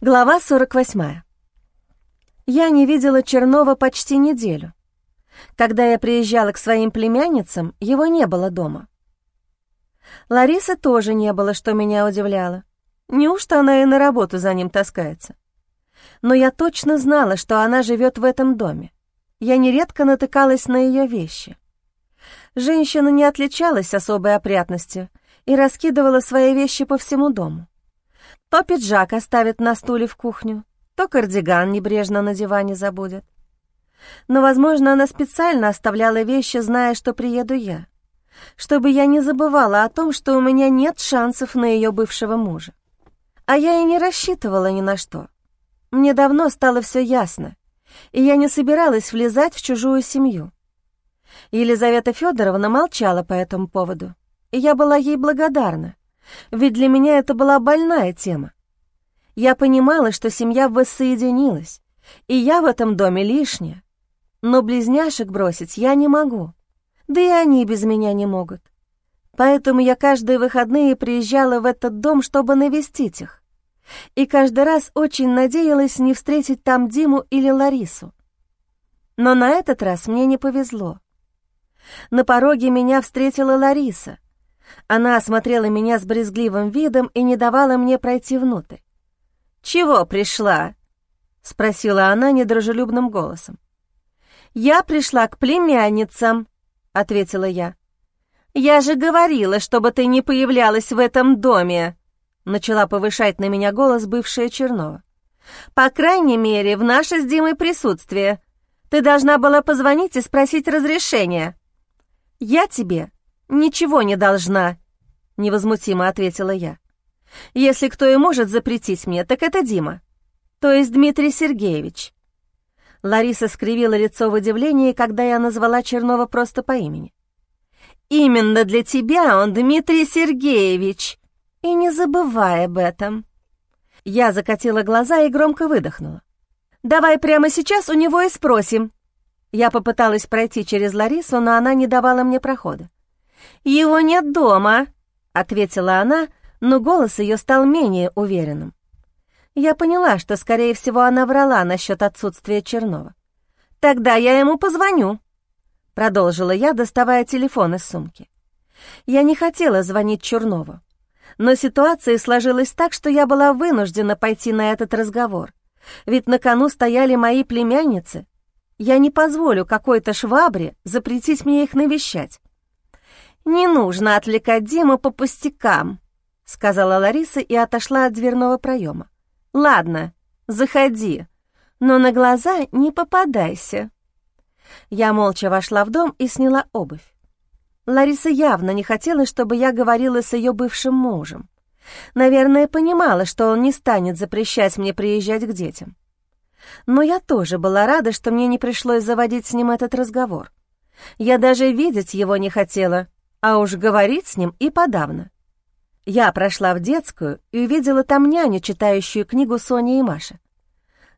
Глава 48. Я не видела Чернова почти неделю. Когда я приезжала к своим племянницам, его не было дома. Ларисы тоже не было, что меня удивляло. Неужто она и на работу за ним таскается? Но я точно знала, что она живет в этом доме. Я нередко натыкалась на ее вещи. Женщина не отличалась особой опрятностью и раскидывала свои вещи по всему дому. То пиджак оставит на стуле в кухню, то кардиган небрежно на диване забудет. Но, возможно, она специально оставляла вещи, зная, что приеду я, чтобы я не забывала о том, что у меня нет шансов на ее бывшего мужа. А я и не рассчитывала ни на что. Мне давно стало все ясно, и я не собиралась влезать в чужую семью. Елизавета Федоровна молчала по этому поводу, и я была ей благодарна ведь для меня это была больная тема. Я понимала, что семья воссоединилась, и я в этом доме лишняя. Но близняшек бросить я не могу, да и они без меня не могут. Поэтому я каждые выходные приезжала в этот дом, чтобы навестить их. И каждый раз очень надеялась не встретить там Диму или Ларису. Но на этот раз мне не повезло. На пороге меня встретила Лариса — она осмотрела меня с брезгливым видом и не давала мне пройти внутрь. «Чего пришла?» — спросила она недружелюбным голосом. «Я пришла к племянницам», — ответила я. «Я же говорила, чтобы ты не появлялась в этом доме», — начала повышать на меня голос бывшая Чернова. «По крайней мере, в наше с Димой присутствие. Ты должна была позвонить и спросить разрешения». «Я тебе «Ничего не должна», — невозмутимо ответила я. «Если кто и может запретить мне, так это Дима, то есть Дмитрий Сергеевич». Лариса скривила лицо в удивлении, когда я назвала Чернова просто по имени. «Именно для тебя он Дмитрий Сергеевич, и не забывай об этом». Я закатила глаза и громко выдохнула. «Давай прямо сейчас у него и спросим». Я попыталась пройти через Ларису, но она не давала мне прохода. «Его нет дома», — ответила она, но голос ее стал менее уверенным. Я поняла, что, скорее всего, она врала насчет отсутствия Чернова. «Тогда я ему позвоню», — продолжила я, доставая телефон из сумки. Я не хотела звонить Чернову, но ситуация сложилась так, что я была вынуждена пойти на этот разговор, ведь на кону стояли мои племянницы. Я не позволю какой-то швабре запретить мне их навещать. «Не нужно отвлекать Диму по пустякам», — сказала Лариса и отошла от дверного проема. «Ладно, заходи, но на глаза не попадайся». Я молча вошла в дом и сняла обувь. Лариса явно не хотела, чтобы я говорила с ее бывшим мужем. Наверное, понимала, что он не станет запрещать мне приезжать к детям. Но я тоже была рада, что мне не пришлось заводить с ним этот разговор. Я даже видеть его не хотела, а уж говорить с ним и подавно. Я прошла в детскую и увидела там няню, читающую книгу Сони и Маши.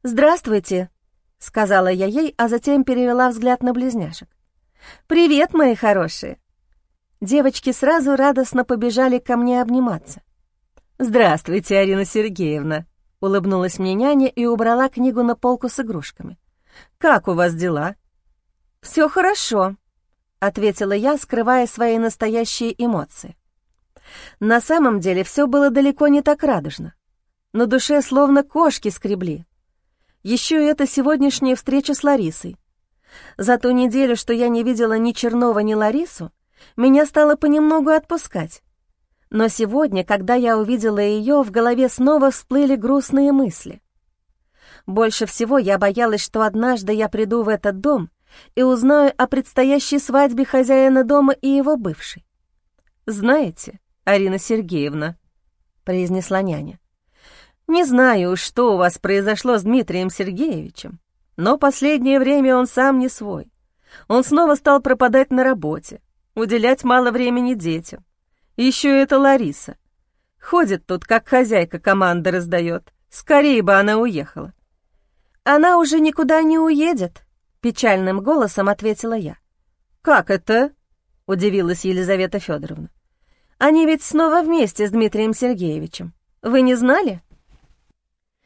«Здравствуйте», — сказала я ей, а затем перевела взгляд на близняшек. «Привет, мои хорошие!» Девочки сразу радостно побежали ко мне обниматься. «Здравствуйте, Арина Сергеевна!» — улыбнулась мне няня и убрала книгу на полку с игрушками. «Как у вас дела?» «Все хорошо», — ответила я, скрывая свои настоящие эмоции. На самом деле все было далеко не так радужно. На душе словно кошки скребли. Еще и эта сегодняшняя встреча с Ларисой. За ту неделю, что я не видела ни Чернова, ни Ларису, меня стало понемногу отпускать. Но сегодня, когда я увидела ее, в голове снова всплыли грустные мысли. Больше всего я боялась, что однажды я приду в этот дом и узнаю о предстоящей свадьбе хозяина дома и его бывшей. «Знаете, Арина Сергеевна», — произнесла няня, «не знаю, что у вас произошло с Дмитрием Сергеевичем, но последнее время он сам не свой. Он снова стал пропадать на работе, уделять мало времени детям. Еще это Лариса. Ходит тут, как хозяйка команды раздает. Скорее бы она уехала. Она уже никуда не уедет, Печальным голосом ответила я. «Как это?» — удивилась Елизавета Федоровна. «Они ведь снова вместе с Дмитрием Сергеевичем. Вы не знали?»